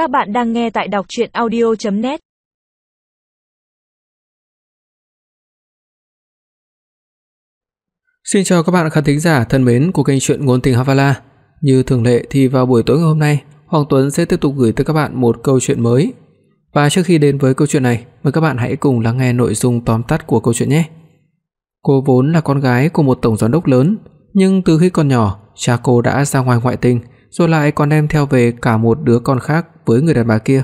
Các bạn đang nghe tại đọc audio net Xin chào các bạn khán thính giả thân mến của kênh truyện ngôn tình Havala. Như thường lệ thì vào buổi tối ngày hôm nay, Hoàng Tuấn sẽ tiếp tục gửi tới các bạn một câu chuyện mới. Và trước khi đến với câu chuyện này, mời các bạn hãy cùng lắng nghe nội dung tóm tắt của câu chuyện nhé. Cô vốn là con gái của một tổng giám đốc lớn, nhưng từ khi còn nhỏ, cha cô đã ra ngoài ngoại tình, rồi lại còn đem theo về cả một đứa con khác với người đàn bà kia.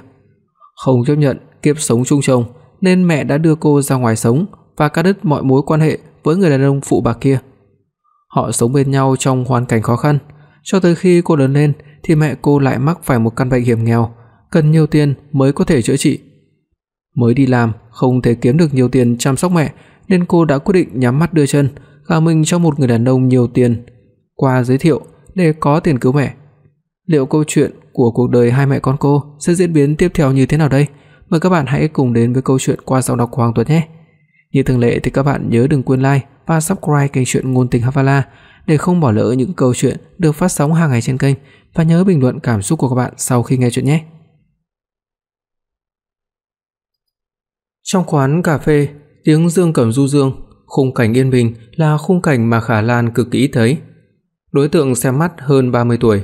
Không chấp nhận kiếp sống chung chồng, nên mẹ đã đưa cô ra ngoài sống và cắt đứt mọi mối quan hệ với người đàn ông phụ bạc kia. Họ sống bên nhau trong hoàn cảnh khó khăn, cho tới khi cô lớn lên thì mẹ cô lại mắc phải một căn bệnh hiểm nghèo, cần nhiều tiền mới có thể chữa trị. Mới đi làm, không thể kiếm được nhiều tiền chăm sóc mẹ, nên cô đã quyết định nhắm mắt đưa chân, gả mình cho một người đàn ông nhiều tiền qua giới thiệu để có tiền cứu mẹ. Liệu câu chuyện của cuộc đời hai mẹ con cô sẽ diễn biến tiếp theo như thế nào đây? Mời các bạn hãy cùng đến với câu chuyện qua giọng đọc Hoàng Tuấn nhé. Như thường lệ thì các bạn nhớ đừng quên like và subscribe kênh truyện ngôn tình Havala để không bỏ lỡ những câu chuyện được phát sóng hàng ngày trên kênh và nhớ bình luận cảm xúc của các bạn sau khi nghe chuyện nhé. Trong quán cà phê, tiếng dương cầm du dương, khung cảnh yên bình là khung cảnh mà Khả Lan cực kỳ thấy. Đối tượng xem mắt hơn 30 tuổi,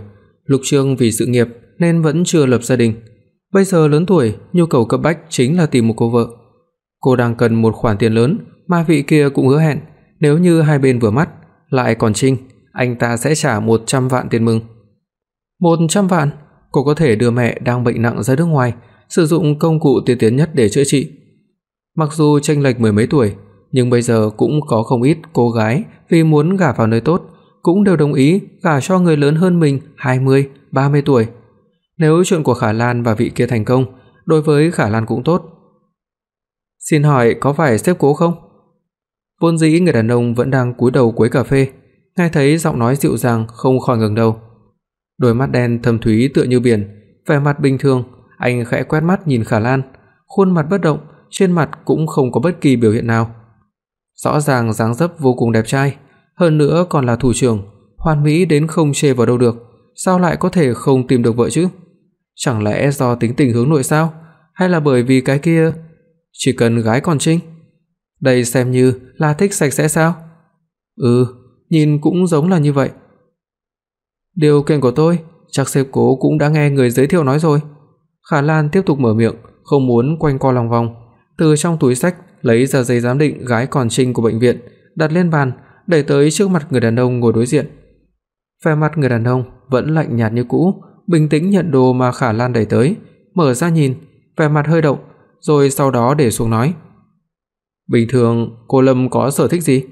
Lục Trương vì sự nghiệp nên vẫn chưa lập gia đình. Bây giờ lớn tuổi, nhu cầu cấp bách chính là tìm một cô vợ. Cô đang cần một khoản tiền lớn, mà vị kia cũng hứa hẹn, nếu như hai bên vừa mắt, lại còn trinh, anh ta sẽ trả 100 vạn tiền mừng. 100 vạn, cô có thể đưa mẹ đang bệnh nặng ra nước ngoài, sử dụng công cụ tiên tiến nhất để chữa trị. Mặc dù chênh lệch mười mấy tuổi, nhưng bây giờ cũng có không ít cô gái vì muốn gả vào nơi tốt cũng đều đồng ý gả cho người lớn hơn mình 20, 30 tuổi. Nếu chuyện của Khả Lan và vị kia thành công, đối với Khả Lan cũng tốt. Xin hỏi có phải sếp Cố không? Vốn dĩ người đàn ông vẫn đang cúi đầu cuối cà phê, nghe thấy giọng nói dịu dàng không khỏi ngẩng đầu. Đôi mắt đen thâm thúy tựa như biển, vẻ mặt bình thường, anh khẽ quét mắt nhìn Khả Lan, khuôn mặt bất động, trên mặt cũng không có bất kỳ biểu hiện nào. Rõ ràng dáng dấp vô cùng đẹp trai, hơn nữa còn là thủ trưởng, hoàn mỹ đến không chê vào đâu được, sao lại có thể không tìm được vợ chứ? Chẳng lẽ do tính tình hướng nội sao, hay là bởi vì cái kia chỉ cần gái còn trinh? Đây xem như là thích sạch sẽ sao? Ừ, nhìn cũng giống là như vậy. Điều kiện của tôi, chắc sếp Cố cũng đã nghe người giới thiệu nói rồi. Khả Lan tiếp tục mở miệng, không muốn quanh co lòng vòng, từ trong túi xách lấy ra giấy giám định gái còn trinh của bệnh viện, đặt lên bàn, đẩy tới trước mặt người đàn ông ngồi đối diện. Vẻ mặt người đàn ông vẫn lạnh nhạt như cũ, bình tĩnh nhận đồ mà Khả Lan đẩy tới, mở ra nhìn, vẻ mặt hơi động, rồi sau đó để xuống nói: "Bình thường cô Lâm có sở thích gì?"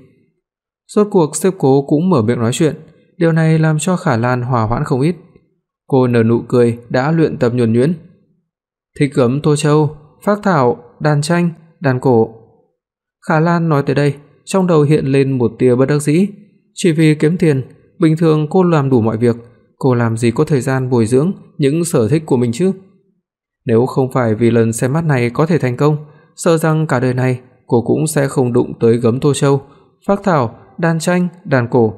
Rốt cuộc sếp Cố cũng mở miệng nói chuyện, điều này làm cho Khả Lan hòa hoãn không ít. Cô nở nụ cười đã luyện tập nhuần nhuyễn. Thích gấm tô châu, phác thảo, đàn tranh, đàn cổ. Khả Lan nói tới đây, trong đầu hiện lên một tia bất đắc dĩ, chỉ vì kiếm tiền, bình thường cô làm đủ mọi việc, cô làm gì có thời gian bồi dưỡng những sở thích của mình chứ? Nếu không phải vì lần xem mắt này có thể thành công, sợ rằng cả đời này cô cũng sẽ không đụng tới gấm tô châu, phác thảo, đàn tranh, đàn cổ.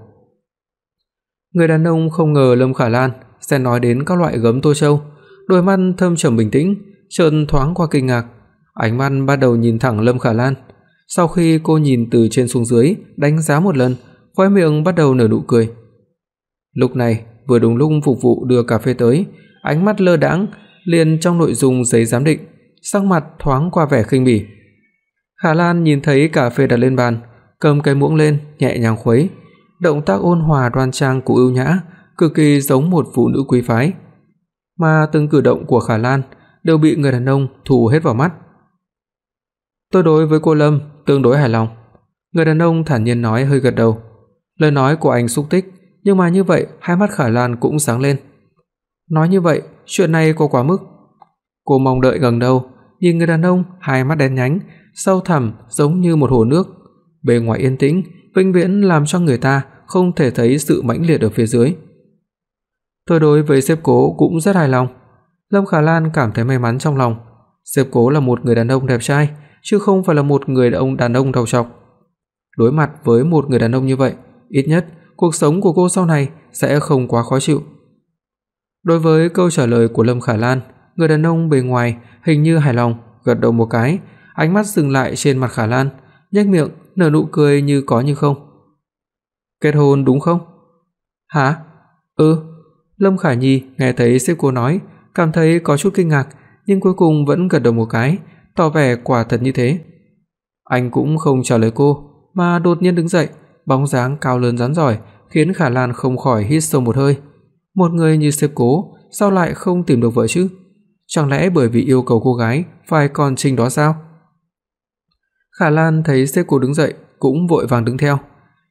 Người đàn ông không ngờ Lâm Khả Lan sẽ nói đến các loại gấm tô châu, đôi mắt thâm trầm bình tĩnh, trơn thoáng qua kinh ngạc, ánh mắt bắt đầu nhìn thẳng Lâm Khả Lan. Sau khi cô nhìn từ trên xuống dưới, đánh giá một lần, khóe miệng bắt đầu nở nụ cười. Lúc này, vừa đúng lúc phục vụ đưa cà phê tới, ánh mắt lơ đãng liền trong nội dung giấy giám định, sắc mặt thoáng qua vẻ khinh bỉ. Hà Lan nhìn thấy cà phê đặt lên bàn, cầm cái muỗng lên, nhẹ nhàng khuấy, động tác ôn hòa đoan trang của ưu nhã, cực kỳ giống một phụ nữ quý phái. Mà từng cử động của Khả Lan đều bị người đàn ông thu hết vào mắt. Tôi đối với cô Lâm tương đối hài lòng." Người đàn ông thản nhiên nói hơi gật đầu. Lời nói của anh xúc tích, nhưng mà như vậy hai mắt Khả Lan cũng sáng lên. Nói như vậy, chuyện này có quá mức. Cô mong đợi gần đầu, nhìn người đàn ông hai mắt đen nhánh, sâu thẳm giống như một hồ nước, bề ngoài yên tĩnh, vĩnh viễn làm cho người ta không thể thấy sự mãnh liệt ở phía dưới. Tôi đối với sếp Cố cũng rất hài lòng. Lâm Khả Lan cảm thấy may mắn trong lòng. Sếp Cố là một người đàn ông đẹp trai, chứ không phải là một người đàn ông đàn ông đầu trọc. Đối mặt với một người đàn ông như vậy, ít nhất cuộc sống của cô sau này sẽ không quá khó chịu. Đối với câu trả lời của Lâm Khả Lan, người đàn ông bề ngoài hình như hài lòng, gật đầu một cái, ánh mắt dừng lại trên mặt Khả Lan, nhếch miệng nở nụ cười như có như không. "Kết hôn đúng không?" "Hả?" "Ừ." Lâm Khả Nhi nghe thấy sếp cô nói, cảm thấy có chút kinh ngạc, nhưng cuối cùng vẫn gật đầu một cái, tỏ vẻ quả thật như thế. Anh cũng không trả lời cô, mà đột nhiên đứng dậy, bóng dáng cao lớn rắn rỏi khiến Khả Lan không khỏi hít sâu một hơi. Một người như sếp Cố, sao lại không tìm được vợ chứ? Chẳng lẽ bởi vì yêu cầu cô gái phải còn trình đó sao? Khả Lan thấy sếp Cố đứng dậy, cũng vội vàng đứng theo.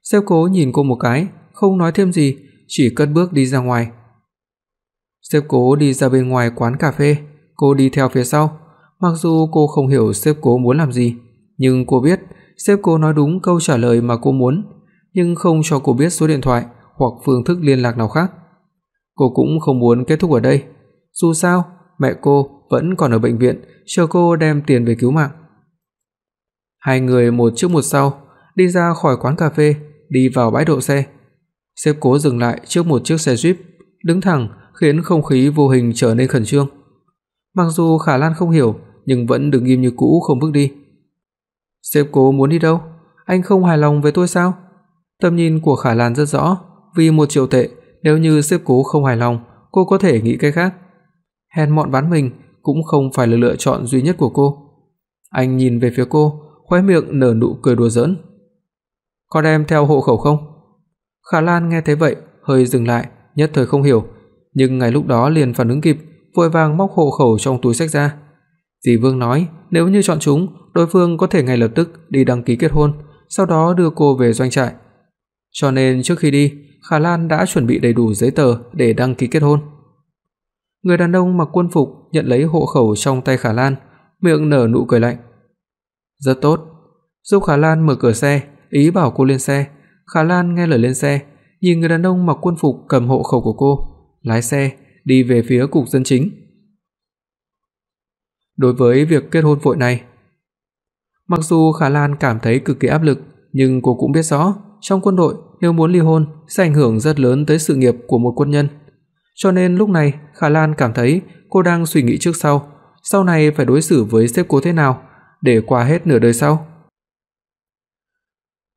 Sếp Cố nhìn cô một cái, không nói thêm gì, chỉ cất bước đi ra ngoài. Sếp Cố đi ra bên ngoài quán cà phê, cô đi theo phía sau. Mặc dù cô không hiểu sếp Cố muốn làm gì, nhưng cô biết sếp cô nói đúng câu trả lời mà cô muốn, nhưng không cho cô biết số điện thoại hoặc phương thức liên lạc nào khác. Cô cũng không muốn kết thúc ở đây, dù sao mẹ cô vẫn còn ở bệnh viện chờ cô đem tiền về cứu mạng. Hai người một trước một sau đi ra khỏi quán cà phê, đi vào bãi đậu xe. Sếp Cố dừng lại trước một chiếc xe Jeep, đứng thẳng khiến không khí vô hình trở nên khẩn trương. Mặc dù Khả Lan không hiểu, nhưng vẫn đứng im như cũ không bước đi. "Sếp Cố muốn đi đâu? Anh không hài lòng với tôi sao?" Tầm nhìn của Khả Lan rất rõ, vì một triệu tệ, nếu như sếp Cố không hài lòng, cô có thể nghĩ cái khác. Hèn mọn bán mình cũng không phải là lựa chọn duy nhất của cô. Anh nhìn về phía cô, khóe miệng nở nụ cười đùa giỡn. "Có đem theo hộ khẩu không?" Khả Lan nghe thấy vậy, hơi dừng lại, nhất thời không hiểu, nhưng ngay lúc đó liền phản ứng kịp, vội vàng móc hộ khẩu trong túi xách ra. Dì Vương nói, nếu như chọn chúng, đối phương có thể ngay lập tức đi đăng ký kết hôn, sau đó đưa cô về doanh trại. Cho nên trước khi đi, Khả Lan đã chuẩn bị đầy đủ giấy tờ để đăng ký kết hôn. Người đàn ông mặc quân phục nhận lấy hộ khẩu trong tay Khả Lan, miệng nở nụ cười lạnh. "Rất tốt." Giúp Khả Lan mở cửa xe, ý bảo cô lên xe. Khả Lan nghe lời lên xe, nhìn người đàn ông mặc quân phục cầm hộ khẩu của cô, lái xe đi về phía cục dân chính. Đối với việc kết hôn vội này, mặc dù Khả Lan cảm thấy cực kỳ áp lực, nhưng cô cũng biết rõ, trong quân đội nếu muốn ly hôn sẽ ảnh hưởng rất lớn tới sự nghiệp của một quân nhân. Cho nên lúc này, Khả Lan cảm thấy cô đang suy nghĩ trước sau, sau này phải đối xử với sếp cô thế nào để qua hết nửa đời sau.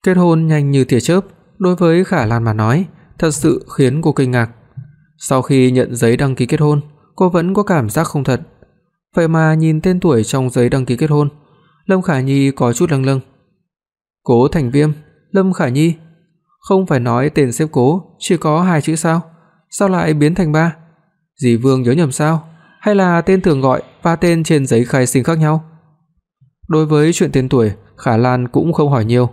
Kết hôn nhanh như tia chớp, đối với Khả Lan mà nói, thật sự khiến cô kinh ngạc. Sau khi nhận giấy đăng ký kết hôn, cô vẫn có cảm giác không thật. Vậy mà nhìn tên tuổi trong giấy đăng ký kết hôn, Lâm Khả Nhi có chút lâng lâng. Cố Thành Viêm, Lâm Khả Nhi, không phải nói tên xếp Cố chỉ có hai chữ sao? Sao lại biến thành ba? Dì Vương nhớ nhầm sao? Hay là tên thường gọi và tên trên giấy khai sinh khác nhau? Đối với chuyện tên tuổi, Khả Lan cũng không hỏi nhiều.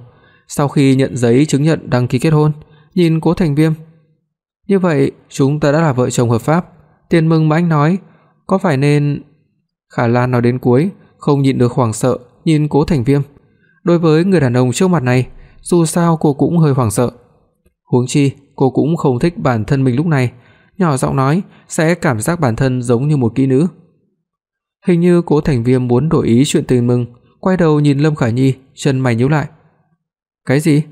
Sau khi nhận giấy chứng nhận đăng ký kết hôn, nhìn Cố Thành Viêm, như vậy chúng ta đã là vợ chồng hợp pháp. Tiền mừng mà anh nói, có phải nên Khả Lan nói đến cuối, không nhịn được hoảng sợ nhìn Cố Thành Viêm. Đối với người đàn ông trước mặt này, dù sao cô cũng hơi hoảng sợ. Huống chi, cô cũng không thích bản thân mình lúc này, nhỏ giọng nói sẽ cảm giác bản thân giống như một kỹ nữ. Hình như Cố Thành Viêm muốn đổi ý chuyện tiền mừng, quay đầu nhìn Lâm Khả Nhi, chân mày nhíu lại. Cái gì?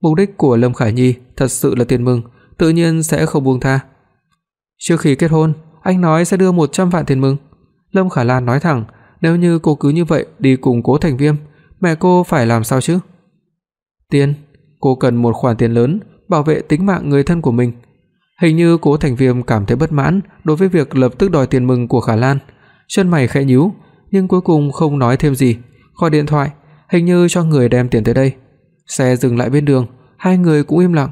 Mục đích của Lâm Khả Nhi thật sự là tiền mừng, tự nhiên sẽ không buông tha. Trước khi kết hôn, anh nói sẽ đưa 100 vạn tiền mừng. Lâm Khả Lan nói thẳng, nếu như cô cứ như vậy đi cùng Cố Thành Viêm, mẹ cô phải làm sao chứ? Tiền, cô cần một khoản tiền lớn bảo vệ tính mạng người thân của mình. Hình như Cố Thành Viêm cảm thấy bất mãn đối với việc lập tức đòi tiền mừng của Khả Lan, chân mày khẽ nhíu, nhưng cuối cùng không nói thêm gì, gọi điện thoại, hình như cho người đem tiền tới đây. Xe dừng lại bên đường, hai người cũng im lặng.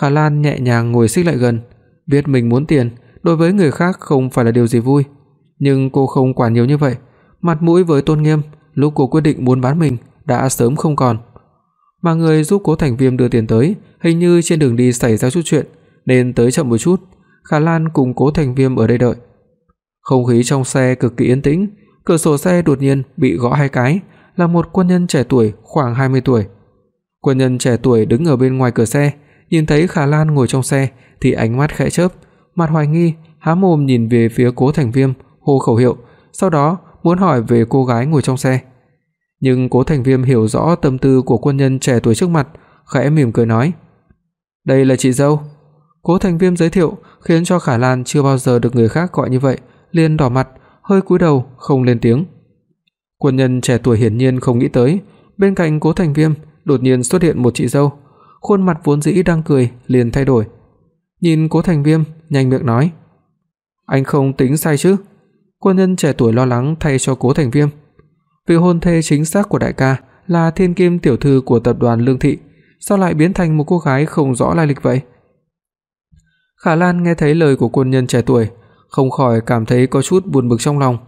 Khả Lan nhẹ nhàng ngồi xích lại gần, biết mình muốn tiền, đối với người khác không phải là điều gì vui, nhưng cô không quản nhiều như vậy, mặt mũi với tôn nghiêm, lúc cô quyết định muốn bán mình đã sớm không còn. Mà người giúp Cố Thành Viêm đưa tiền tới, hình như trên đường đi xảy ra chút chuyện nên tới chậm một chút, Khả Lan cùng Cố Thành Viêm ở đây đợi. Không khí trong xe cực kỳ yên tĩnh, cửa sổ xe đột nhiên bị gõ hai cái, là một quân nhân trẻ tuổi khoảng 20 tuổi. Quân nhân trẻ tuổi đứng ở bên ngoài cửa xe, nhìn thấy Khả Lan ngồi trong xe thì ánh mắt khẽ chớp, mặt hoài nghi, há mồm nhìn về phía Cố Thành Viêm, hô khẩu hiệu, sau đó muốn hỏi về cô gái ngồi trong xe. Nhưng Cố Thành Viêm hiểu rõ tâm tư của quân nhân trẻ tuổi trước mặt, khẽ mỉm cười nói: "Đây là chị dâu." Cố Thành Viêm giới thiệu, khiến cho Khả Lan chưa bao giờ được người khác gọi như vậy, liền đỏ mặt, hơi cúi đầu không lên tiếng. Quân nhân trẻ tuổi hiển nhiên không nghĩ tới, bên cạnh Cố Thành Viêm đột nhiên xuất hiện một chị dâu, khuôn mặt vốn dĩ đang cười liền thay đổi. Nhìn Cố Thành Viêm, nhanh miệng nói: "Anh không tính sai chứ?" Quân nhân trẻ tuổi lo lắng thay cho Cố Thành Viêm. Vị hôn thê chính xác của đại ca là thiên kim tiểu thư của tập đoàn Lương Thị, sao lại biến thành một cô gái không rõ lai lịch vậy? Khả Lan nghe thấy lời của quân nhân trẻ tuổi, không khỏi cảm thấy có chút buồn bực trong lòng.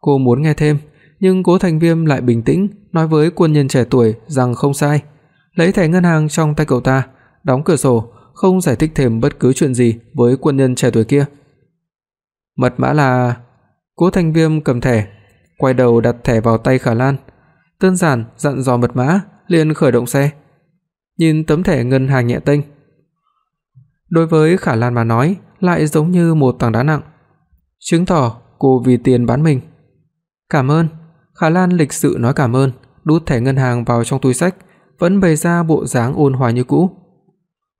Cô muốn nghe thêm, nhưng Cố Thành Viêm lại bình tĩnh nói với quân nhân trẻ tuổi rằng không sai, lấy thẻ ngân hàng trong tay cậu ta, đóng cửa sổ, không giải thích thêm bất cứ chuyện gì với quân nhân trẻ tuổi kia. Mật mã là Cố Thành Viêm cầm thẻ, quay đầu đặt thẻ vào tay Khả Lan, đơn giản dặn dò mật mã, liền khởi động xe. Nhìn tấm thẻ ngân hàng nhẹ tênh, đối với Khả Lan mà nói, lại giống như một tảng đá nặng, chứng tỏ cô vì tiền bán mình. "Cảm ơn." Khả Lan lịch sự nói cảm ơn, đút thẻ ngân hàng vào trong túi xách, vẫn bày ra bộ dáng ôn hòa như cũ.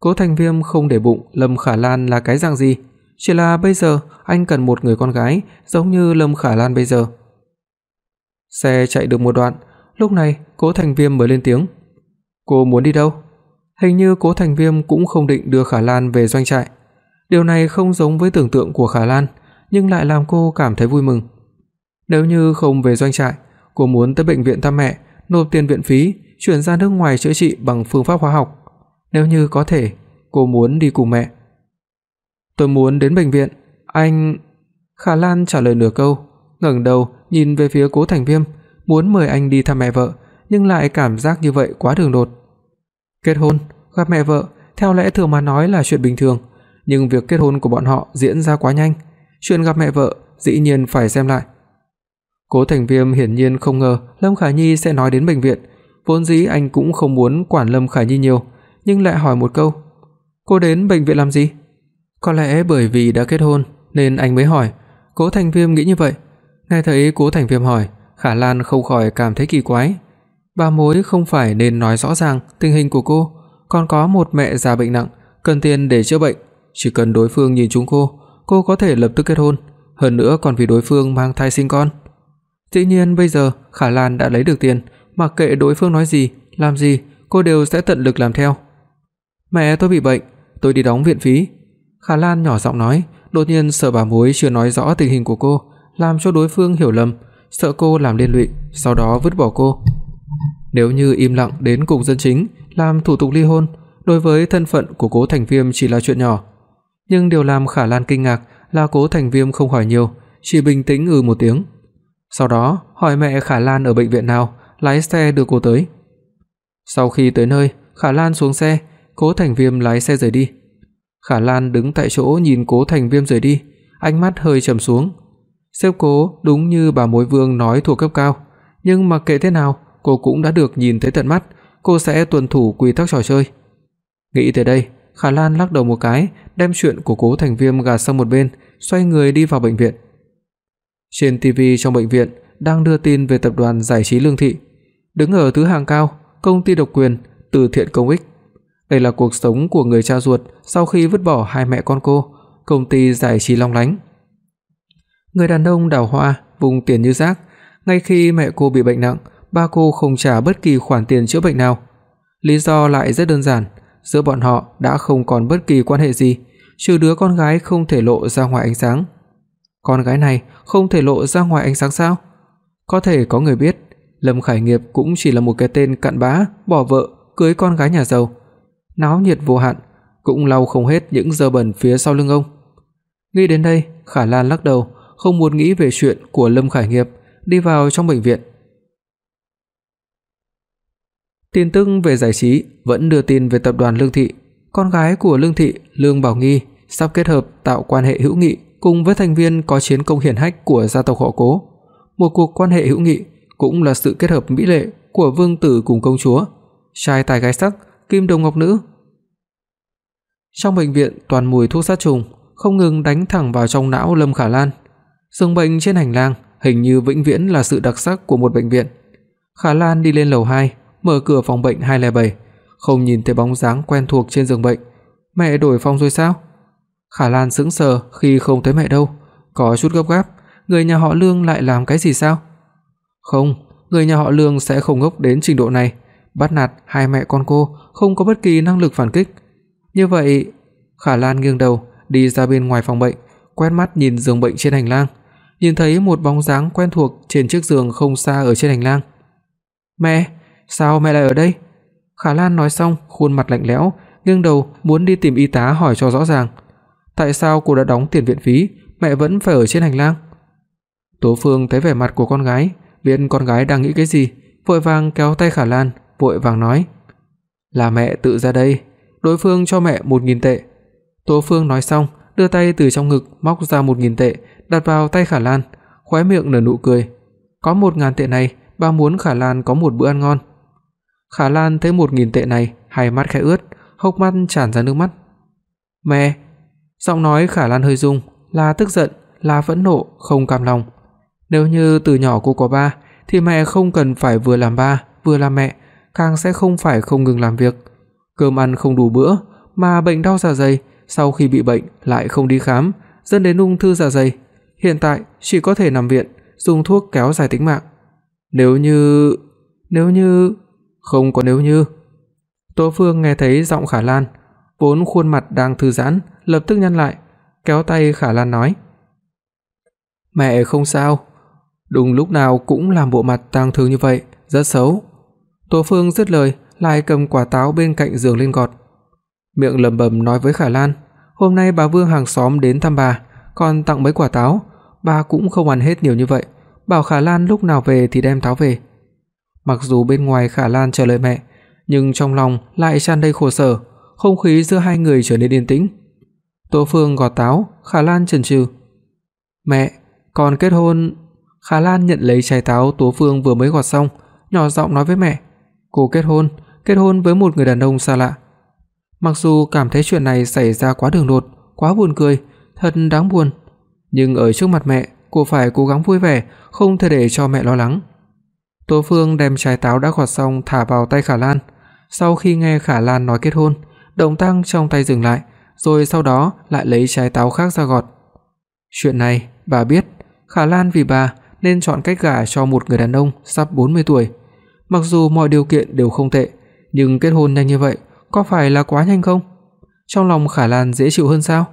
Cố Thành Viêm không để bụng Lâm Khả Lan là cái dạng gì, chỉ là bây giờ anh cần một người con gái giống như Lâm Khả Lan bây giờ. Xe chạy được một đoạn, lúc này Cố Thành Viêm mới lên tiếng. "Cô muốn đi đâu?" Hình như Cố Thành Viêm cũng không định đưa Khả Lan về doanh trại. Điều này không giống với tưởng tượng của Khả Lan, nhưng lại làm cô cảm thấy vui mừng. Nếu như không về doanh trại, cô muốn tới bệnh viện thăm mẹ, nộp tiền viện phí, chuyển ra nước ngoài chữa trị bằng phương pháp hóa học. Nếu như có thể, cô muốn đi cùng mẹ. Tôi muốn đến bệnh viện, anh Khả Lan trả lời nửa câu, ngẩng đầu nhìn về phía Cố Thành Viêm, muốn mời anh đi thăm mẹ vợ, nhưng lại cảm giác như vậy quá đường đột. Kết hôn, gặp mẹ vợ, theo lẽ thường mà nói là chuyện bình thường, nhưng việc kết hôn của bọn họ diễn ra quá nhanh, chuyện gặp mẹ vợ dĩ nhiên phải xem lại. Cố Thành Viêm hiển nhiên không ngờ Lâm Khả Nhi sẽ nói đến bệnh viện, vốn dĩ anh cũng không muốn quản Lâm Khả Nhi nhiều, nhưng lại hỏi một câu, "Cô đến bệnh viện làm gì?" Có lẽ bởi vì đã kết hôn nên anh mới hỏi, Cố Thành Viêm nghĩ như vậy. Nghe thấy Cố Thành Viêm hỏi, Khả Lan không khỏi cảm thấy kỳ quái. Bà mối không phải nên nói rõ ràng tình hình của cô, còn có một mẹ già bệnh nặng, cần tiền để chữa bệnh, chỉ cần đối phương nhìn chúng cô, cô có thể lập tức kết hôn, hơn nữa còn vì đối phương mang thai sinh con. Dĩ nhiên bây giờ Khả Lan đã lấy được tiền, mặc kệ đối phương nói gì, làm gì, cô đều sẽ tận lực làm theo. "Mẹ tôi bị bệnh, tôi đi đóng viện phí." Khả Lan nhỏ giọng nói, đột nhiên sợ bà mối chưa nói rõ tình hình của cô, làm cho đối phương hiểu lầm, sợ cô làm liên lụy, sau đó vứt bỏ cô. Nếu như im lặng đến cục dân chính làm thủ tục ly hôn, đối với thân phận của Cố Thành Viêm chỉ là chuyện nhỏ. Nhưng điều làm Khả Lan kinh ngạc là Cố Thành Viêm không hỏi nhiều, chỉ bình tĩnh ừ một tiếng. Sau đó, hỏi mẹ Khả Lan ở bệnh viện nào, lái xe đưa cô tới. Sau khi tới nơi, Khả Lan xuống xe, Cố Thành Viêm lái xe rời đi. Khả Lan đứng tại chỗ nhìn Cố Thành Viêm rời đi, ánh mắt hơi trầm xuống. Sếp Cố đúng như bà mối vương nói thuộc cấp cao, nhưng mặc kệ thế nào, cô cũng đã được nhìn thấy tận mắt, cô sẽ tuân thủ quy tắc trò chơi. Nghĩ tới đây, Khả Lan lắc đầu một cái, đem chuyện của Cố Thành Viêm gạt sang một bên, xoay người đi vào bệnh viện. Trên TV trong bệnh viện đang đưa tin về tập đoàn giải trí Lương Thị, đứng ở thứ hạng cao, công ty độc quyền Từ Thiện Công ích. Đây là cuộc sống của người cha ruột sau khi vứt bỏ hai mẹ con cô, công ty giải trí long lánh. Người đàn ông đào hoa, vùng tiền như rác, ngay khi mẹ cô bị bệnh nặng, ba cô không trả bất kỳ khoản tiền chữa bệnh nào. Lý do lại rất đơn giản, giữa bọn họ đã không còn bất kỳ quan hệ gì, trừ đứa con gái không thể lộ ra ngoài ánh sáng. Con gái này không thể lộ ra ngoài ánh sáng sao? Có thể có người biết, Lâm Khải Nghiệp cũng chỉ là một cái tên cặn bã, bỏ vợ, cưới con gái nhà giàu. Náo nhiệt vô hạn, cũng lau không hết những dơ bẩn phía sau lưng ông. Nghĩ đến đây, Khả Lan lắc đầu, không muốn nghĩ về chuyện của Lâm Khải Nghiệp, đi vào trong bệnh viện. Tin tức về giải trí vẫn đưa tin về tập đoàn Lương Thị, con gái của Lương Thị, Lương Bảo Nghi sắp kết hợp tạo quan hệ hữu nghị cùng với thành viên có chiến công hiển hách của gia tộc họ Cố. Một cuộc quan hệ hữu nghị cũng là sự kết hợp mỹ lệ của vương tử cùng công chúa, trai tài gái sắc, kim đồng ngọc nữ. Trong bệnh viện toàn mùi thuốc sát trùng không ngừng đánh thẳng vào trong não Lâm Khả Lan. Giường bệnh trên hành lang hình như vĩnh viễn là sự đặc sắc của một bệnh viện. Khả Lan đi lên lầu 2, mở cửa phòng bệnh 207, không nhìn thấy bóng dáng quen thuộc trên giường bệnh. Mẹ đổi phòng rồi sao? Khả Lan sững sờ khi không thấy mẹ đâu, có chút gấp gáp, người nhà họ Lương lại làm cái gì sao? Không, người nhà họ Lương sẽ không ngốc đến trình độ này, bắt nạt hai mẹ con cô, không có bất kỳ năng lực phản kích. Như vậy, Khả Lan nghiêng đầu, đi ra bên ngoài phòng bệnh, quét mắt nhìn giường bệnh trên hành lang, nhìn thấy một bóng dáng quen thuộc trên chiếc giường không xa ở trên hành lang. "Mẹ, sao mẹ lại ở đây?" Khả Lan nói xong, khuôn mặt lạnh lẽo, nghiêng đầu muốn đi tìm y tá hỏi cho rõ ràng. Tại sao cô đã đóng tiền viện phí, mẹ vẫn phải ở trên hành lang? Tố Phương thấy vẻ mặt của con gái, biết con gái đang nghĩ cái gì, vội vàng kéo tay Khả Lan, vội vàng nói: "Là mẹ tự ra đây, đối phương cho mẹ 1000 tệ." Tố Phương nói xong, đưa tay từ trong ngực móc ra 1000 tệ, đặt vào tay Khả Lan, khóe miệng nở nụ cười. Có 1000 tệ này, ba muốn Khả Lan có một bữa ăn ngon. Khả Lan thấy 1000 tệ này, hai mắt khẽ ướt, hốc mắt tràn ra nước mắt. "Mẹ." Giọng nói Khả Lan hơi rung, là tức giận, là phẫn nộ, không cam lòng. Nếu như từ nhỏ cô có ba, thì mẹ không cần phải vừa làm ba, vừa làm mẹ, càng sẽ không phải không ngừng làm việc. Cơm ăn không đủ bữa, mà bệnh đau dạ dày, sau khi bị bệnh lại không đi khám, dẫn đến ung thư dạ dày. Hiện tại chỉ có thể nằm viện, dùng thuốc kéo dài tính mạng. Nếu như nếu như không có nếu như. Tô Phương nghe thấy giọng Khả Lan, vốn khuôn mặt đang thư giãn, lập tức nhăn lại, kéo tay Khả Lan nói: "Mẹ không sao, đúng lúc nào cũng làm bộ mặt tang thương như vậy, rất xấu." Tô Phương dứt lời, lại cầm quả táo bên cạnh giường lên gọt. Miệng lẩm bẩm nói với Khả Lan, "Hôm nay bà Vương hàng xóm đến thăm bà, còn tặng mấy quả táo, bà cũng không ăn hết nhiều như vậy, bảo Khả Lan lúc nào về thì đem táo về." Mặc dù bên ngoài Khả Lan trả lời mẹ, nhưng trong lòng lại tràn đầy khổ sở, không khí giữa hai người trở nên yên tĩnh. Tô Phương gọt táo, Khả Lan chần chừ. "Mẹ, con kết hôn." Khả Lan nhận lấy trái táo Tố Phương vừa mới gọt xong, nhỏ giọng nói với mẹ, "Cô kết hôn, kết hôn với một người đàn ông xa lạ." Mặc dù cảm thấy chuyện này xảy ra quá đường đột, quá buồn cười, thật đáng buồn, nhưng ở trước mặt mẹ, cô phải cố gắng vui vẻ, không thể để cho mẹ lo lắng. Tô Phương đem trái táo đã gọt xong thả vào tay Khả Lan. Sau khi nghe Khả Lan nói kết hôn, động tác trong tay dừng lại, rồi sau đó lại lấy trái táo khác ra gọt. Chuyện này bà biết, Khả Lan vì bà nên chọn cách gả cho một người đàn ông sắp 40 tuổi. Mặc dù mọi điều kiện đều không tệ, nhưng kết hôn nhanh như vậy có phải là quá nhanh không? Trong lòng Khả Lan dễ chịu hơn sao?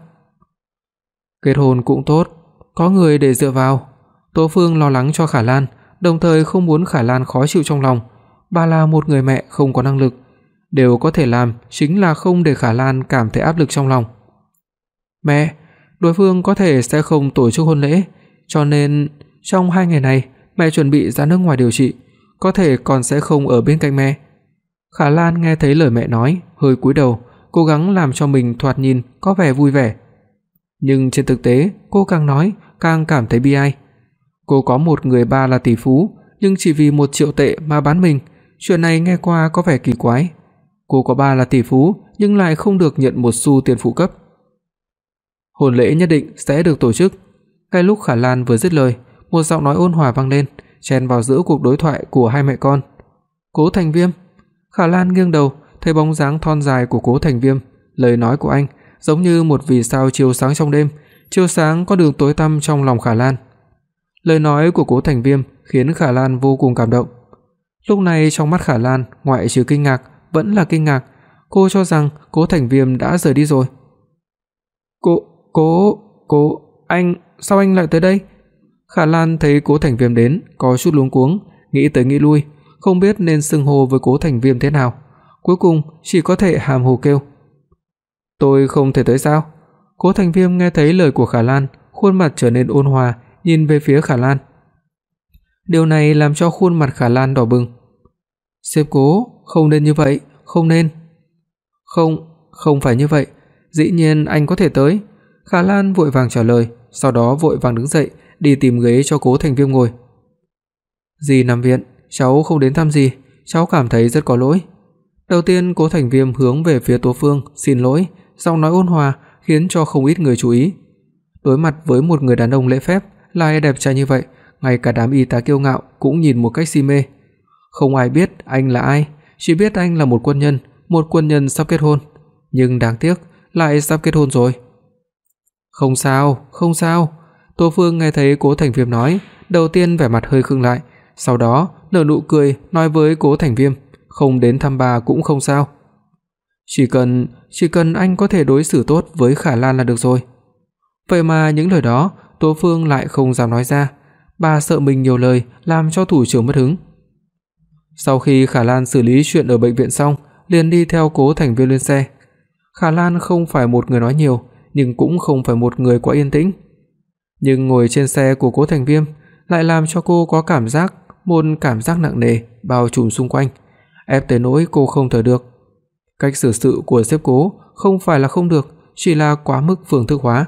Kết hôn cũng tốt, có người để dựa vào. Tố Phương lo lắng cho Khả Lan, đồng thời không muốn Khả Lan khó chịu trong lòng. Bà là một người mẹ không có năng lực, đều có thể làm chính là không để Khả Lan cảm thấy áp lực trong lòng. "Mẹ, đối phương có thể sẽ không tổ chức hôn lễ, cho nên trong hai ngày này mẹ chuẩn bị ra nước ngoài điều trị, có thể còn sẽ không ở bên cạnh mẹ." Khả Lan nghe thấy lời mẹ nói, hơi cúi đầu, cố gắng làm cho mình thoạt nhìn có vẻ vui vẻ. Nhưng trên thực tế, cô càng nói càng cảm thấy bi ai. Cô có một người ba là tỷ phú, nhưng chỉ vì 1 triệu tệ mà bán mình, chuyện này nghe qua có vẻ kỳ quái. Cô có ba là tỷ phú nhưng lại không được nhận một xu tiền phụ cấp. Hôn lễ nhất định sẽ được tổ chức. Ngay lúc Khả Lan vừa dứt lời, một giọng nói ôn hòa vang lên, chen vào giữa cuộc đối thoại của hai mẹ con. "Cố Thành Viêm." Khả Lan nghiêng đầu, thấy bóng dáng thon dài của Cố Thành Viêm, lời nói của anh giống như một vì sao chiếu sáng trong đêm, chiếu sáng con đường tối tăm trong lòng Khả Lan. Lời nói của Cố Thành Viêm khiến Khả Lan vô cùng cảm động. Lúc này trong mắt Khả Lan, ngoại trừ kinh ngạc, vẫn là kinh ngạc, cô cho rằng Cố Thành Viêm đã rời đi rồi. "Cố, Cố, Cố, anh, sao anh lại tới đây?" Khả Lan thấy Cố Thành Viêm đến, có chút luống cuống, nghĩ tới nghĩ lui, không biết nên xưng hô với Cố Thành Viêm thế nào. Cuối cùng chỉ có thể hàm hồ kêu: "Tôi không thể tới sao?" Cố Thành Viêm nghe thấy lời của Khả Lan, khuôn mặt trở nên ôn hòa, nhìn về phía Khả Lan. Điều này làm cho khuôn mặt Khả Lan đỏ bừng. "Sếp Cố, không nên như vậy, không nên." "Không, không phải như vậy, dĩ nhiên anh có thể tới." Khả Lan vội vàng trả lời, sau đó vội vàng đứng dậy, đi tìm ghế cho Cố Thành Viêm ngồi. "Dì nằm viện, cháu không đến thăm dì, cháu cảm thấy rất có lỗi." Đầu tiên Cố Thành Viêm hướng về phía Tố Phương, xin lỗi, giọng nói ôn hòa khiến cho không ít người chú ý. Đối mặt với một người đàn ông lễ phép, lại đẹp trai như vậy, ngay cả đám y tá kiêu ngạo cũng nhìn một cách si mê. Không ai biết anh là ai, chỉ biết anh là một quân nhân, một quân nhân sắp kết hôn, nhưng đáng tiếc lại sắp kết hôn rồi. Không sao, không sao, Tô Phương nghe thấy Cố Thành Viêm nói, đầu tiên vẻ mặt hơi khựng lại, sau đó nở nụ cười nói với Cố Thành Viêm, không đến thăm bà cũng không sao. Chỉ cần chỉ cần anh có thể đối xử tốt với Khả Lan là được rồi. Vậy mà những lời đó, Tô Phương lại không dám nói ra, bà sợ mình nhiều lời làm cho thủ trưởng mất hứng. Sau khi Khả Lan xử lý chuyện ở bệnh viện xong, liền đi theo Cố Thành Viêm lên xe. Khả Lan không phải một người nói nhiều, nhưng cũng không phải một người quá yên tĩnh. Nhưng ngồi trên xe của Cố Thành Viêm lại làm cho cô có cảm giác một cảm giác nặng nề bao trùm xung quanh, ép tới nỗi cô không thở được. Cách xử sự của sếp Cố không phải là không được, chỉ là quá mức phương thức hóa.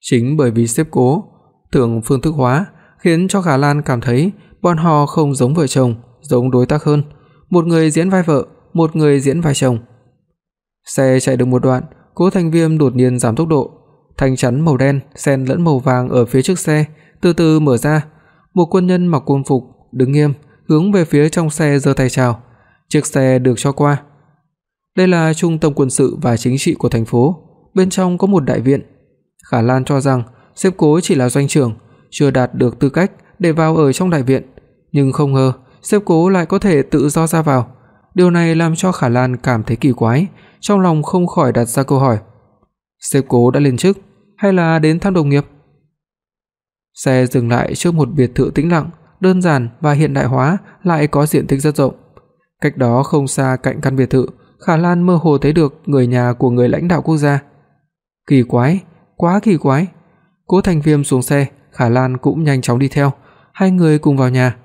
Chính bởi vì sếp Cố tưởng phương thức hóa khiến cho Khả Lan cảm thấy bọn họ không giống vợ chồng, giống đối tác hơn, một người diễn vai vợ, một người diễn vai chồng. Xe chạy được một đoạn, Cố Thành Viêm đột nhiên giảm tốc độ, thanh chắn màu đen xen lẫn màu vàng ở phía trước xe từ từ mở ra, một quân nhân mặc quân phục đứng nghiêm, hướng về phía trong xe giơ tay chào. Chiếc xe được cho qua. Đây là trung tâm quân sự và chính trị của thành phố, bên trong có một đại viện. Khả Lan cho rằng sếp Cố chỉ là doanh trưởng, chưa đạt được tư cách để vào ở trong đại viện, nhưng không ngờ sếp Cố lại có thể tự do ra vào. Điều này làm cho Khả Lan cảm thấy kỳ quái, trong lòng không khỏi đặt ra câu hỏi. Sếp Cố đã lên chức hay là đến thăm đồng nghiệp? Xe dừng lại trước một biệt thự tĩnh lặng, đơn giản và hiện đại hóa lại có diện tích rất rộng. Cách đó không xa cạnh căn biệt thự, Khả Lan mơ hồ thấy được người nhà của người lãnh đạo quốc gia. Kỳ quái, quá kỳ quái. Cố Thành Viêm xuống xe, Khả Lan cũng nhanh chóng đi theo, hai người cùng vào nhà.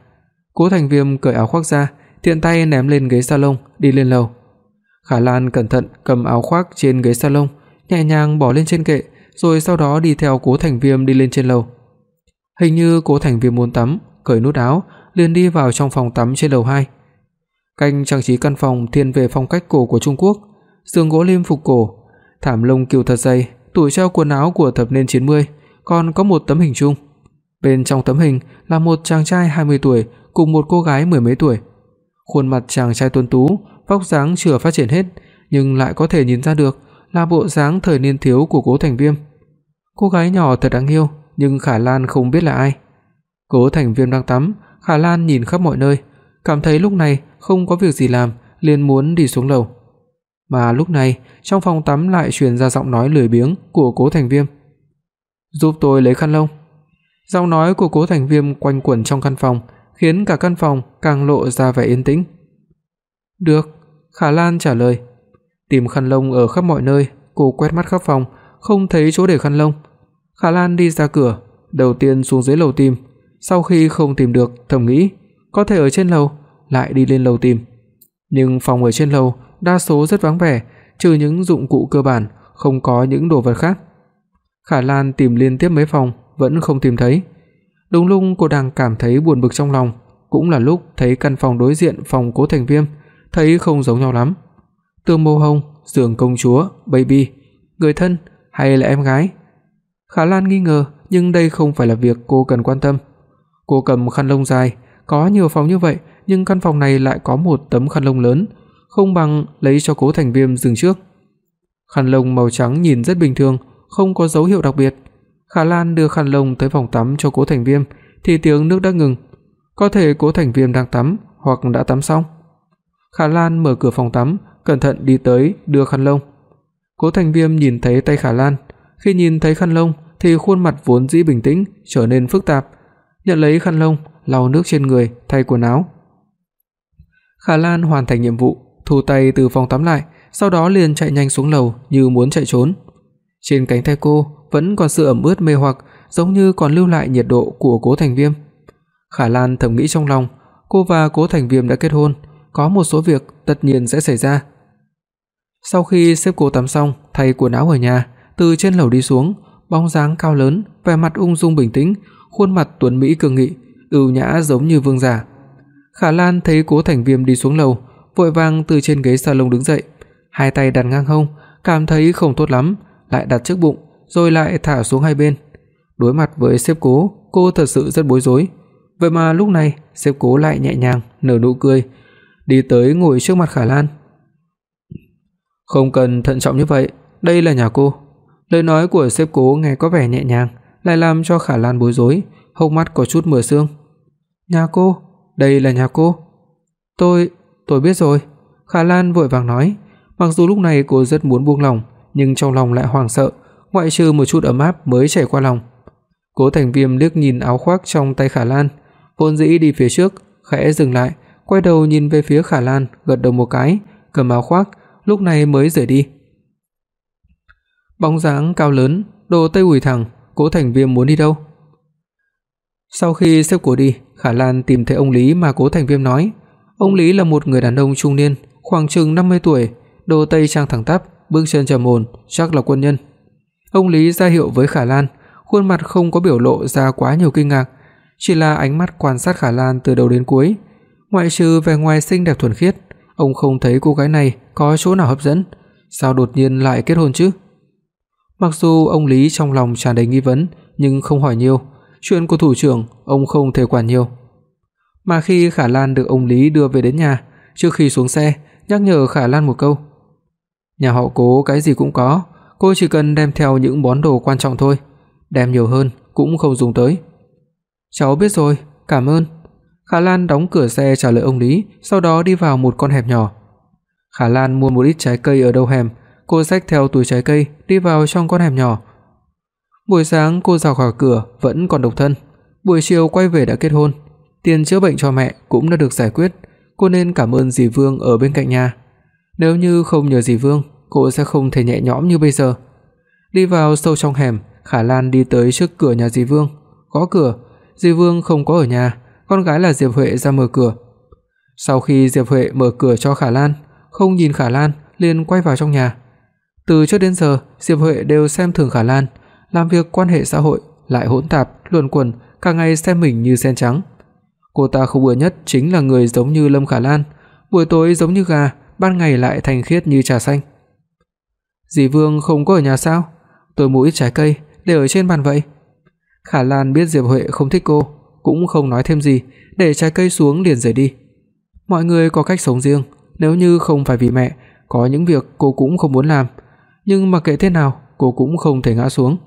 Cố Thành Viêm cởi áo khoác ra, tiện tay ném lên ghế salon, đi lên lầu. Khả Lan cẩn thận cầm áo khoác trên ghế salon, nhẹ nhàng bỏ lên trên kệ, rồi sau đó đi theo Cố Thành Viêm đi lên trên lầu. Hình như Cố Thành Viêm muốn tắm, cởi nút áo, liền đi vào trong phòng tắm trên lầu 2. Canh trang trí căn phòng thiên về phong cách cổ của Trung Quốc, giường gỗ lim phục cổ, thảm lông kiều thật dày, tủ treo quần áo của thập niên 90, còn có một tấm hình chung. Bên trong tấm hình là một chàng trai 20 tuổi cùng một cô gái mười mấy tuổi. Khuôn mặt chàng trai tuấn tú, vóc dáng chưa phát triển hết, nhưng lại có thể nhìn ra được là bộ dáng thời niên thiếu của Cố Thành Viêm. Cô gái nhỏ thật đáng yêu, nhưng Khả Lan không biết là ai. Cố Thành Viêm đang tắm, Khả Lan nhìn khắp mọi nơi, cảm thấy lúc này không có việc gì làm, liền muốn đi xuống lầu. Mà lúc này, trong phòng tắm lại truyền ra giọng nói lười biếng của Cố Thành Viêm. "Giúp tôi lấy khăn lông." Giọng nói của Cố Thành Viêm quanh quẩn trong căn phòng, khiến cả căn phòng càng lộ ra vẻ yên tĩnh. "Được." Khả Lan trả lời. Tìm khăn lông ở khắp mọi nơi, cô quét mắt khắp phòng, không thấy chỗ để khăn lông. Khả Lan đi ra cửa, đầu tiên xuống dưới lầu tìm, sau khi không tìm được, thầm nghĩ, có thể ở trên lầu, lại đi lên lầu tìm. Nhưng phòng ở trên lầu đa số rất vắng vẻ, trừ những dụng cụ cơ bản, không có những đồ vật khác. Khả Lan tìm liên tiếp mấy phòng vẫn không tìm thấy. Đúng lúc cô đang cảm thấy buồn bực trong lòng, cũng là lúc thấy căn phòng đối diện phòng Cố Thành Viêm, thấy không giống nhau lắm. Tường màu hồng, giường công chúa, baby, người thân hay là em gái? Khả Lan nghi ngờ, nhưng đây không phải là việc cô cần quan tâm. Cô cầm khăn lông dài, có nhiều phòng như vậy, nhưng căn phòng này lại có một tấm khăn lông lớn, không bằng lấy cho Cố Thành Viêm dừng trước. Khăn lông màu trắng nhìn rất bình thường, không có dấu hiệu đặc biệt. Khả Lan đưa khăn lông tới phòng tắm cho Cố Thành Viêm thì tiếng nước đã ngừng. Có thể Cố Thành Viêm đang tắm hoặc đã tắm xong. Khả Lan mở cửa phòng tắm, cẩn thận đi tới đưa khăn lông. Cố Thành Viêm nhìn thấy tay Khả Lan, khi nhìn thấy khăn lông thì khuôn mặt vốn dĩ bình tĩnh trở nên phức tạp, nhận lấy khăn lông, lau nước trên người, thay quần áo. Khả Lan hoàn thành nhiệm vụ, thu tay từ phòng tắm lại, sau đó liền chạy nhanh xuống lầu như muốn chạy trốn. Trên cánh tay cô vẫn còn sự ẩm ướt mê hoặc, giống như còn lưu lại nhiệt độ của Cố Thành Viêm. Khả Lan thầm nghĩ trong lòng, cô và Cố Thành Viêm đã kết hôn, có một số việc tất nhiên sẽ xảy ra. Sau khi xếp cô tắm xong, thay quần áo ở nhà, từ trên lầu đi xuống, bóng dáng cao lớn, vẻ mặt ung dung bình tĩnh, khuôn mặt tuấn mỹ cường nghị, ưu nhã giống như vương giả. Khả Lan thấy Cố Thành Viêm đi xuống lầu, vội vàng từ trên ghế salon đứng dậy, hai tay đặt ngang hông, cảm thấy không tốt lắm, lại đặt trước bụng, rồi lại thả xuống hai bên. Đối mặt với sếp Cố, cô thật sự rất bối rối. Vậy mà lúc này, sếp Cố lại nhẹ nhàng nở nụ cười, đi tới ngồi trước mặt Khả Lan. "Không cần thận trọng như vậy, đây là nhà cô." Lời nói của sếp Cố nghe có vẻ nhẹ nhàng, lại làm cho Khả Lan bối rối, hốc mắt có chút mờ sương. "Nhà cô, đây là nhà cô." "Tôi, tôi biết rồi." Khả Lan vội vàng nói, mặc dù lúc này cô rất muốn buông lòng, nhưng trong lòng lại hoảng sợ, ngoại trừ một chút ấm áp mới chảy qua lòng. Cố Thành Viêm liếc nhìn áo khoác trong tay Khả Lan, vốn dĩ đi phía trước, khẽ dừng lại, quay đầu nhìn về phía Khả Lan, gật đầu một cái, cầm áo khoác, lúc này mới rời đi. Bóng dáng cao lớn, đồ tây ủi thẳng, Cố Thành Viêm muốn đi đâu? Sau khi xếp của đi, Khả Lan tìm thấy ông Lý mà Cố Thành Viêm nói. Ông Lý là một người đàn ông trung niên, khoảng chừng 50 tuổi, đồ tây trang thẳng tắp, bước chân trầm ổn, chắc là quân nhân. Ông Lý ra hiệu với Khả Lan, khuôn mặt không có biểu lộ ra quá nhiều kinh ngạc, chỉ là ánh mắt quan sát Khả Lan từ đầu đến cuối, ngoại trừ vẻ ngoài xinh đẹp thuần khiết, ông không thấy cô gái này có chỗ nào hấp dẫn, sao đột nhiên lại kết hôn chứ? Mặc dù ông Lý trong lòng tràn đầy nghi vấn, nhưng không hỏi nhiều, chuyện của thủ trưởng ông không thể quản nhiều. Mà khi Khả Lan được ông Lý đưa về đến nhà, trước khi xuống xe, nhắc nhở Khả Lan một câu. Nhà họ Cố cái gì cũng có, cô chỉ cần đem theo những món đồ quan trọng thôi, đem nhiều hơn cũng không dùng tới. Cháu biết rồi, cảm ơn. Khả Lan đóng cửa xe trả lời ông Lý, sau đó đi vào một con hẻm nhỏ. Khả Lan mua một ít trái cây ở đầu hẻm, cô xách theo túi trái cây đi vào trong con hẻm nhỏ. Buổi sáng cô ra khỏi cửa vẫn còn độc thân, buổi chiều quay về đã kết hôn, tiền chữa bệnh cho mẹ cũng đã được giải quyết, cô nên cảm ơn dì Vương ở bên cạnh nhà. Nếu như không nhờ dì Vương, cô sẽ không thể nhẹ nhõm như bây giờ. Đi vào sâu trong hẻm, Khả Lan đi tới trước cửa nhà dì Vương, gõ cửa, dì Vương không có ở nhà, con gái là Diệp Huệ ra mở cửa. Sau khi Diệp Huệ mở cửa cho Khả Lan, không nhìn Khả Lan liền quay vào trong nhà. Từ trước đến giờ, Diệp Huệ đều xem thường Khả Lan, làm việc quan hệ xã hội lại hỗn tạp, luẩn quẩn, cả ngày xem mình như sen trắng. Cô ta không ưa nhất chính là người giống như Lâm Khả Lan, buổi tối giống như gà, ban ngày lại thanh khiết như trà xanh. Dì Vương không có ở nhà sao? Tôi mua ít trái cây để ở trên bàn vậy. Khả Lan biết Diệp Huệ không thích cô, cũng không nói thêm gì, để trái cây xuống liền rời đi. Mọi người có cách sống riêng, nếu như không phải vì mẹ, có những việc cô cũng không muốn làm, nhưng mà kệ thế nào, cô cũng không thể ngã xuống.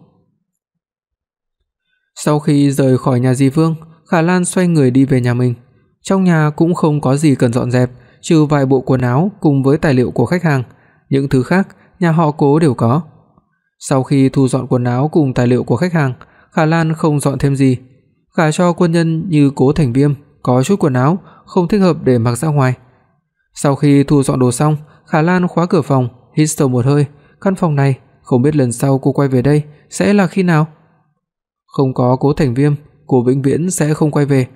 Sau khi rời khỏi nhà di Vương, Khả Lan xoay người đi về nhà mình. Trong nhà cũng không có gì cần dọn dẹp, trừ vài bộ quần áo cùng với tài liệu của khách hàng, những thứ khác nhà họ Cố đều có. Sau khi thu dọn quần áo cùng tài liệu của khách hàng, Khả Lan không dọn thêm gì, gả cho quân nhân như Cố Thành Viêm có chút quần áo không thích hợp để mặc ra ngoài. Sau khi thu dọn đồ xong, Khả Lan khóa cửa phòng, hít sâu một hơi, căn phòng này không biết lần sau cô quay về đây sẽ là khi nào. Không có Cố Thành Viêm, cô vĩnh viễn sẽ không quay về.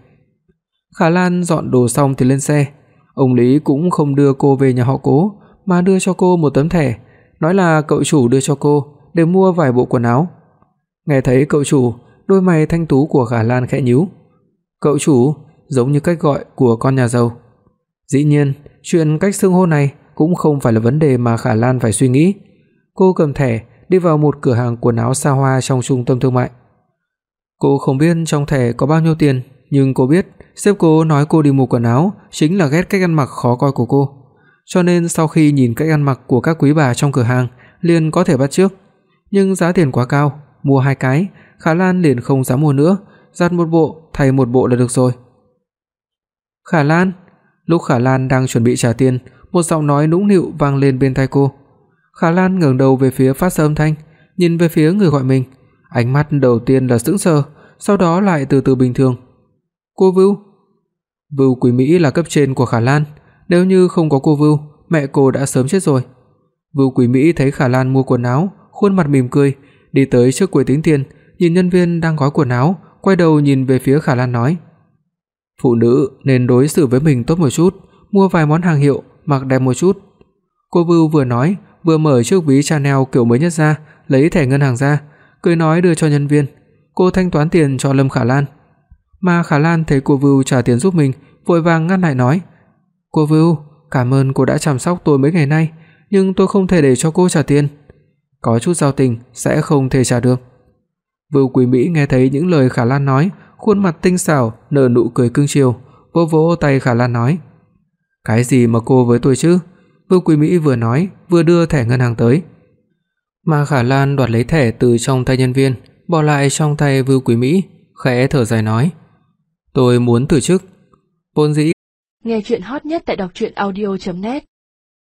Khả Lan dọn đồ xong thì lên xe, ông Lý cũng không đưa cô về nhà họ Cố, mà đưa cho cô một tấm thẻ, nói là cậu chủ đưa cho cô để mua vài bộ quần áo. Nghe thấy cậu chủ, đôi mày thanh tú của Khả Lan khẽ nhíu. Cậu chủ, giống như cách gọi của con nhà giàu. Dĩ nhiên, chuyện cách xưng hô này cũng không phải là vấn đề mà Khả Lan phải suy nghĩ. Cô cầm thẻ đi vào một cửa hàng quần áo xa hoa trong trung tâm thương mại. Cô không biết trong thẻ có bao nhiêu tiền, nhưng cô biết sếp cô nói cô đi mua quần áo chính là ghét cách ăn mặc khó coi của cô. Cho nên sau khi nhìn cách ăn mặc của các quý bà trong cửa hàng, liền có thể bắt chước. Nhưng giá tiền quá cao, mua hai cái, Khả Lan liền không dám mua nữa, giặt một bộ thay một bộ là được rồi. Khả Lan, lúc Khả Lan đang chuẩn bị trả tiền, một giọng nói nũng nịu vang lên bên tai cô. Khả Lan ngẩng đầu về phía phát ra âm thanh, nhìn về phía người gọi mình, ánh mắt đầu tiên là sững sờ, sau đó lại từ từ bình thường. "Cô Vưu?" Vưu Quý Mỹ là cấp trên của Khả Lan, nếu như không có cô Vưu, mẹ cô đã sớm chết rồi. Vưu Quý Mỹ thấy Khả Lan mua quần áo, khuôn mặt mỉm cười, đi tới trước quầy tính tiền, nhìn nhân viên đang gói quần áo, quay đầu nhìn về phía Khả Lan nói: "Phụ nữ nên đối xử với mình tốt một chút, mua vài món hàng hiệu, mặc đẹp một chút." Cô Vưu vừa nói, vừa mở chiếc ví Chanel kiểu mới nhất ra, lấy thẻ ngân hàng ra, cười nói đưa cho nhân viên. Cô thanh toán tiền cho Lâm Khả Lan. Mà Khả Lan thấy cô Vưu trả tiền giúp mình, vội vàng ngăn lại nói: "Cô Vưu, cảm ơn cô đã chăm sóc tôi mấy ngày nay, nhưng tôi không thể để cho cô trả tiền. Có chút giao tình sẽ không thể trả được." Vưu Quý Mỹ nghe thấy những lời Khả Lan nói, khuôn mặt tinh xảo nở nụ cười cưng chiều, vỗ vỗ tay Khả Lan nói: "Cái gì mà cô với tôi chứ?" Vưu Quý Mỹ vừa nói, vừa đưa thẻ ngân hàng tới. Mà Khả Lan đoạt lấy thẻ từ trong tay nhân viên, bỏ lại trong tay Vưu Quý Mỹ, khẽ thở dài nói: "Tôi muốn từ chức." Vốn dĩ Nghe truyện hot nhất tại doctruyenaudio.net